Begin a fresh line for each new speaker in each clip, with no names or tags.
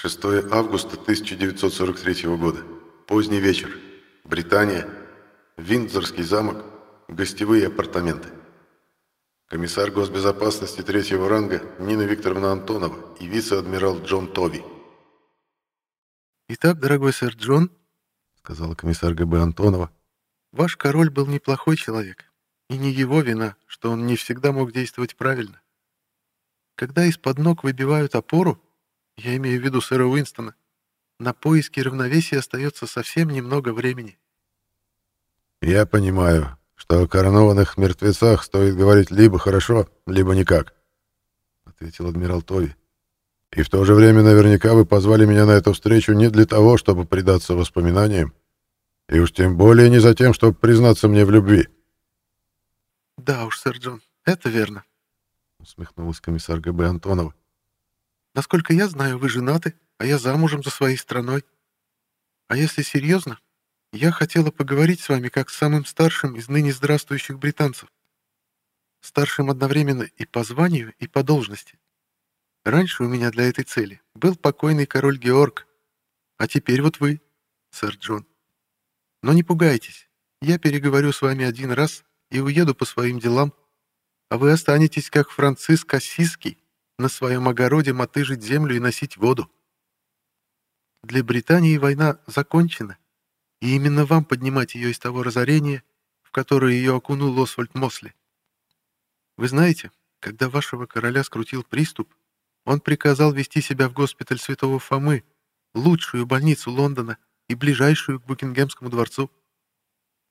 6 августа 1943 года. Поздний вечер. Британия. Виндзорский замок. Гостевые апартаменты. Комиссар госбезопасности третьего ранга Нина Викторовна Антонова и вице-адмирал Джон Тови.
«Итак, дорогой сэр Джон», — сказала комиссар ГБ Антонова, — «ваш король был неплохой человек, и не его вина, что он не всегда мог действовать правильно. Когда из-под ног выбивают опору, я имею в виду сэра Уинстона, на поиски равновесия остается совсем немного времени».
«Я понимаю, что о коронованных мертвецах стоит говорить либо хорошо, либо никак», — ответил адмирал Тови. «И в то же время наверняка вы позвали меня на эту встречу не для того, чтобы предаться воспоминаниям, и уж тем более не за тем, чтобы признаться мне в любви».
«Да уж, сэр Джон, это верно», — усмехнулась комиссар ГБ Антонова. «Насколько я знаю, вы женаты, а я замужем за своей страной. А если серьезно, я хотела поговорить с вами как с самым старшим из ныне здравствующих британцев. Старшим одновременно и по званию, и по должности. Раньше у меня для этой цели был покойный король Георг, а теперь вот вы, сэр Джон. Но не пугайтесь, я переговорю с вами один раз и уеду по своим делам, а вы останетесь, как Франциск Ассизский, на своем огороде мотыжить землю и носить воду. Для Британии война закончена, и именно вам поднимать ее из того разорения, в которое ее окунул Освальд Мосли. Вы знаете, когда вашего короля скрутил приступ, он приказал вести себя в госпиталь Святого Фомы, лучшую больницу Лондона и ближайшую к Букингемскому дворцу.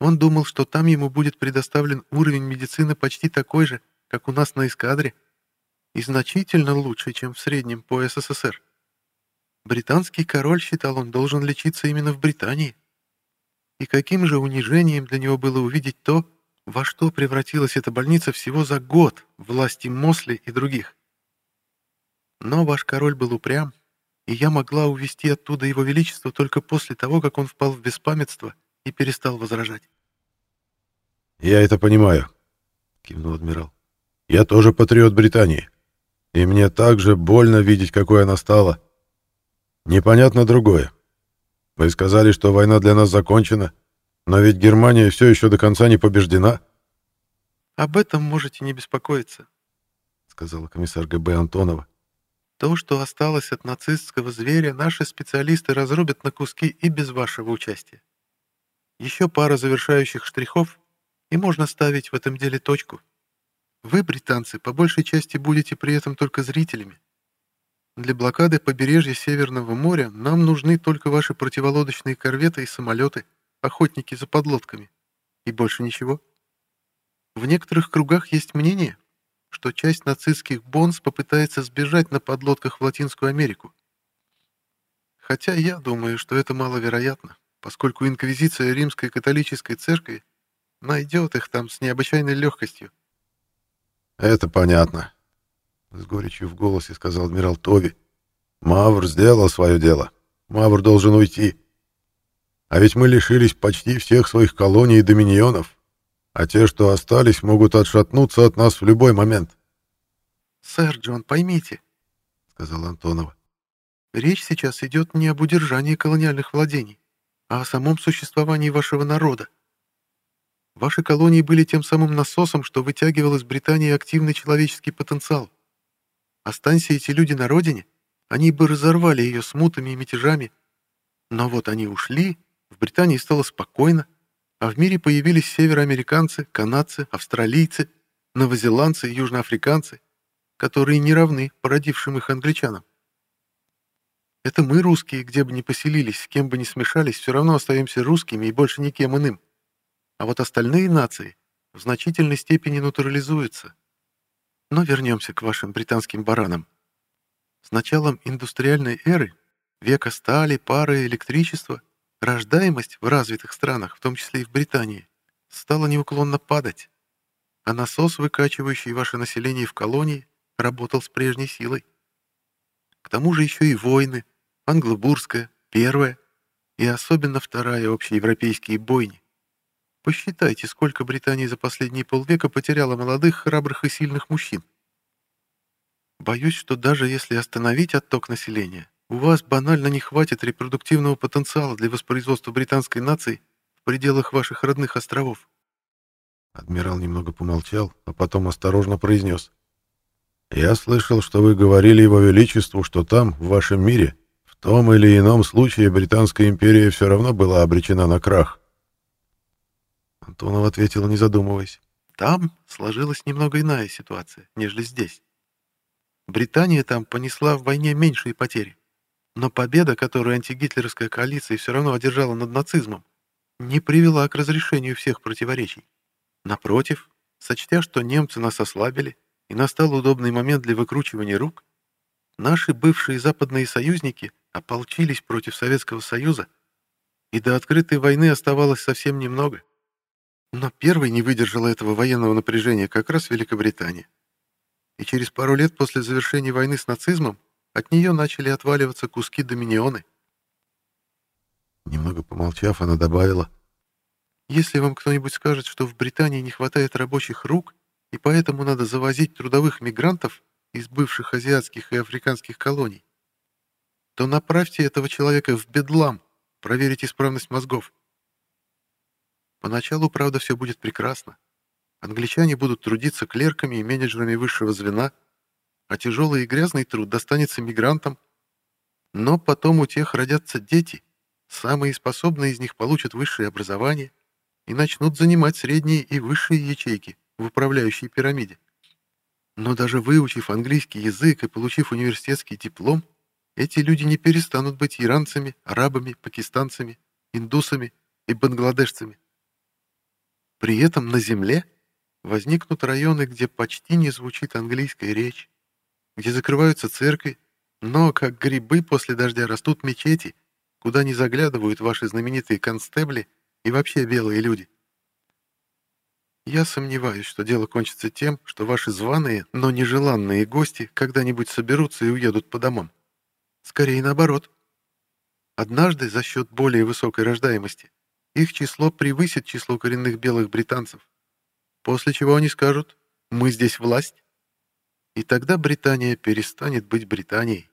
Он думал, что там ему будет предоставлен уровень медицины почти такой же, как у нас на эскадре, и значительно лучше, чем в среднем по СССР. Британский король, считал он, должен лечиться именно в Британии. И каким же унижением для него было увидеть то, во что превратилась эта больница всего за год власти Мосли и других. Но ваш король был упрям, и я могла увести оттуда его величество только после того, как он впал в беспамятство и перестал возражать.
«Я это понимаю», — кивнул адмирал. «Я тоже патриот Британии, и мне также больно видеть, какой она стала. Непонятно другое. Вы сказали, что война для нас закончена, но ведь Германия все еще до конца не побеждена.
Об этом можете не беспокоиться, сказала комиссар ГБ Антонова. То, что осталось от нацистского зверя, наши специалисты разрубят на куски и без вашего участия. Еще пара завершающих штрихов, и можно ставить в этом деле точку. Вы, британцы, по большей части будете при этом только зрителями. Для блокады побережья Северного моря нам нужны только ваши противолодочные корветы и самолеты, охотники за подлодками. И больше ничего. В некоторых кругах есть мнение, что часть нацистских бонс попытается сбежать на подлодках в Латинскую Америку. Хотя я думаю, что это маловероятно, поскольку инквизиция Римской католической церкви найдет их там с необычайной легкостью.
«Это понятно», с горечью в голосе сказал адмирал Тови. Мавр сделал свое дело. Мавр должен уйти. А ведь мы лишились почти всех своих колоний и доминионов, а те, что остались, могут отшатнуться от нас в любой момент.
«Сэр Джон, поймите», — сказал Антонова, — «речь сейчас идет не об удержании колониальных владений, а о самом существовании вашего народа. Ваши колонии были тем самым насосом, что вытягивал из Британии активный человеческий потенциал. Останься эти люди на родине, они бы разорвали ее смутами и мятежами. Но вот они ушли, в Британии стало спокойно, а в мире появились североамериканцы, канадцы, австралийцы, новозеландцы и южноафриканцы, которые не равны породившим их англичанам. Это мы, русские, где бы ни поселились, с кем бы ни смешались, все равно остаемся русскими и больше никем иным. А вот остальные нации в значительной степени натурализуются, но вернемся к вашим британским баранам. С началом индустриальной эры, века стали, пары, электричества, рождаемость в развитых странах, в том числе и в Британии, стала неуклонно падать, а насос, выкачивающий ваше население в колонии, работал с прежней силой. К тому же еще и войны, англобурская, первая и особенно вторая общеевропейские бойни, Посчитайте, сколько Британия за последние полвека потеряла молодых, храбрых и сильных мужчин. Боюсь, что даже если остановить отток населения, У вас банально не хватит репродуктивного потенциала для воспроизводства британской нации в пределах ваших родных островов.
Адмирал немного помолчал, а потом осторожно произнес. «Я слышал, что вы говорили Его Величеству, что там, в вашем мире, в том или ином случае Британская империя все равно была обречена на крах».
Антонов ответил, не задумываясь. «Там сложилась немного иная ситуация, нежели здесь. Британия там понесла в войне меньшие потери. Но победа, которую антигитлеровская коалиция все равно одержала над нацизмом, не привела к разрешению всех противоречий. Напротив, сочтя, что немцы нас ослабили, и настал удобный момент для выкручивания рук, наши бывшие западные союзники ополчились против Советского Союза, и до открытой войны оставалось совсем немного. Но первой не выдержала этого военного напряжения как раз Великобритания. И через пару лет после завершения войны с нацизмом от нее начали отваливаться куски доминионы.
Немного помолчав, она добавила.
«Если вам кто-нибудь скажет, что в Британии не хватает рабочих рук, и поэтому надо завозить трудовых мигрантов из бывших азиатских и африканских колоний, то направьте этого человека в бедлам проверить исправность мозгов. Поначалу, правда, все будет прекрасно. Англичане будут трудиться клерками и менеджерами высшего звена — а тяжелый и грязный труд достанется мигрантам. Но потом у тех родятся дети, самые способные из них получат высшее образование и начнут занимать средние и высшие ячейки в управляющей пирамиде. Но даже выучив английский язык и получив университетский диплом, эти люди не перестанут быть иранцами, арабами, пакистанцами, индусами и бангладешцами. При этом на Земле возникнут районы, где почти не звучит английская речь, где закрываются церкви, но, как грибы после дождя, растут мечети, куда не заглядывают ваши знаменитые констебли и вообще белые люди. Я сомневаюсь, что дело кончится тем, что ваши званые, но нежеланные гости когда-нибудь соберутся и уедут по домам. Скорее наоборот. Однажды, за счет более высокой рождаемости, их число превысит число коренных белых британцев, после чего они скажут «мы здесь власть», и тогда Британия перестанет быть Британией,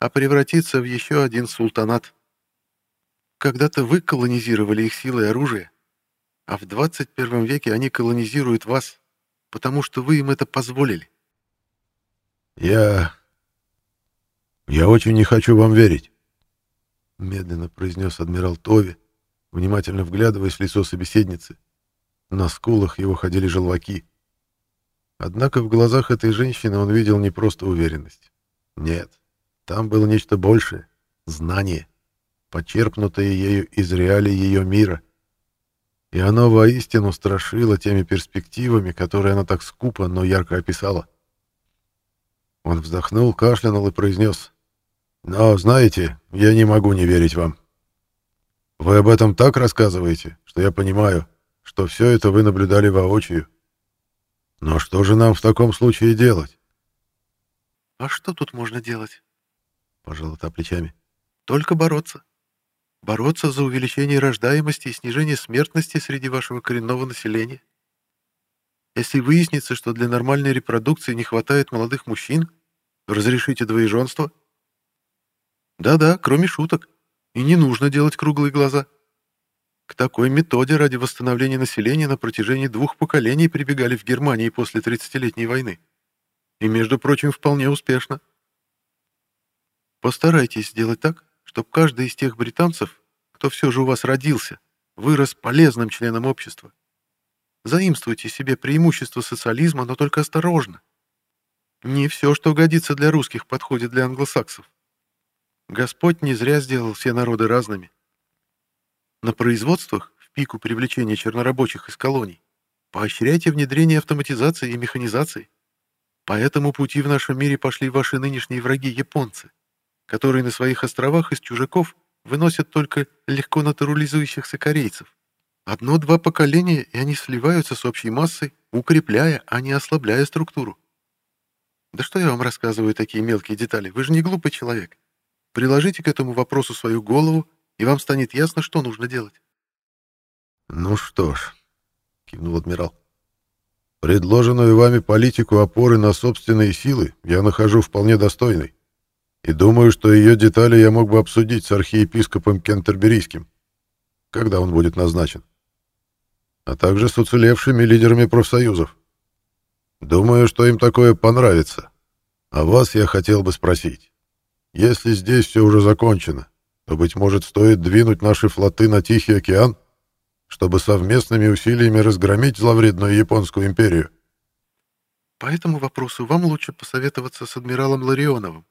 а превратится в еще один султанат. Когда-то вы колонизировали их силой оружия, а в 21 веке они колонизируют вас, потому что вы им это позволили.
Я... я очень не хочу вам верить, медленно произнес адмирал Тови, внимательно вглядываясь в лицо собеседницы. На скулах его ходили желваки. Однако в глазах этой женщины он видел не просто уверенность. Нет, там было нечто большее — знание, почерпнутое ею из реалий ее мира. И оно воистину страшило теми перспективами, которые она так скупо, но ярко описала. Он вздохнул, кашлянул и произнес. «Но, знаете, я не могу не верить вам. Вы об этом так рассказываете, что я понимаю, что все это вы наблюдали воочию. Но что же нам в таком случае делать?
А что тут можно делать?
Пожала та плечами.
Только бороться. Бороться за увеличение рождаемости и снижение смертности среди вашего коренного населения. Если выяснится, что для нормальной репродукции не хватает молодых мужчин, разрешите двоеженство. Да-да, кроме шуток. И не нужно делать круглые глаза. К такой методе ради восстановления населения на протяжении двух поколений прибегали в Германии после 30-летней войны. И, между прочим, вполне успешно. Постарайтесь сделать так, чтобы каждый из тех британцев, кто все же у вас родился, вырос полезным членом общества. Заимствуйте себе преимущество социализма, но только осторожно. Не все, что годится для русских, подходит для англосаксов. Господь не зря сделал все народы разными. На производствах, в пику привлечения чернорабочих из колоний, поощряйте внедрение автоматизации и механизации. По этому пути в нашем мире пошли ваши нынешние враги японцы, которые на своих островах из чужаков выносят только легко натурализующихся корейцев. Одно-два поколения, и они сливаются с общей массой, укрепляя, а не ослабляя структуру. Да что я вам рассказываю такие мелкие детали? Вы же не глупый человек. Приложите к этому вопросу свою голову и вам станет ясно, что нужно делать.
«Ну что ж», — кивнул адмирал, — «предложенную вами политику опоры на собственные силы я нахожу вполне достойной. И думаю, что ее детали я мог бы обсудить с архиепископом Кентерберийским, когда он будет назначен, а также с уцелевшими лидерами профсоюзов. Думаю, что им такое понравится. А вас я хотел бы спросить. Если здесь все уже закончено, то, быть может, стоит двинуть наши флоты на Тихий океан, чтобы совместными усилиями разгромить зловредную Японскую империю?
По этому вопросу вам лучше посоветоваться с адмиралом Ларионовым,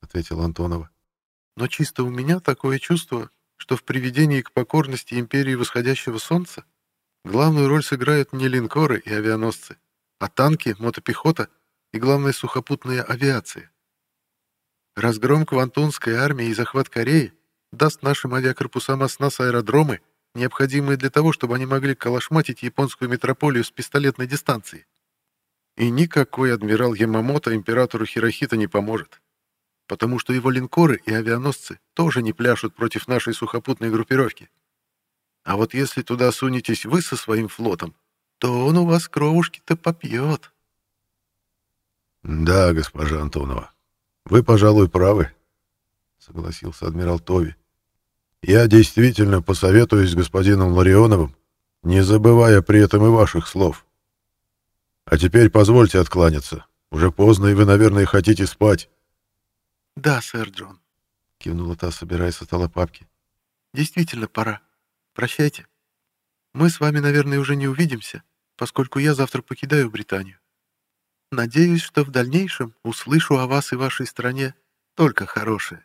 ответил Антонова. Но чисто у меня такое чувство, что в приведении к покорности империи восходящего солнца главную роль сыграют не линкоры и авианосцы, а танки, мотопехота и, главное, сухопутная авиация. Разгром Квантунской армии и захват Кореи даст нашим авиакорпусам оснас аэродромы, необходимые для того, чтобы они могли калашматить японскую метрополию с пистолетной дистанции. И никакой адмирал Ямамото императору Хирохита не поможет, потому что его линкоры и авианосцы тоже не пляшут против нашей сухопутной группировки. А вот если туда сунетесь вы со своим флотом, то он у вас кровушки-то попьет.
Да, госпожа Антонова, вы, пожалуй, правы, согласился адмирал Тови. Я действительно посоветуюсь с господином Ларионовым, не забывая при этом и ваших слов. А теперь позвольте откланяться. Уже поздно, и вы, наверное, хотите спать.
Да, сэр Джон, кивнула та, собирая со стола папки. Действительно, пора. Прощайте. Мы с вами, наверное, уже не увидимся, поскольку я завтра покидаю Британию. Надеюсь, что в дальнейшем услышу о вас и вашей стране только хорошее.